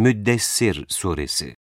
Müddessir Suresi.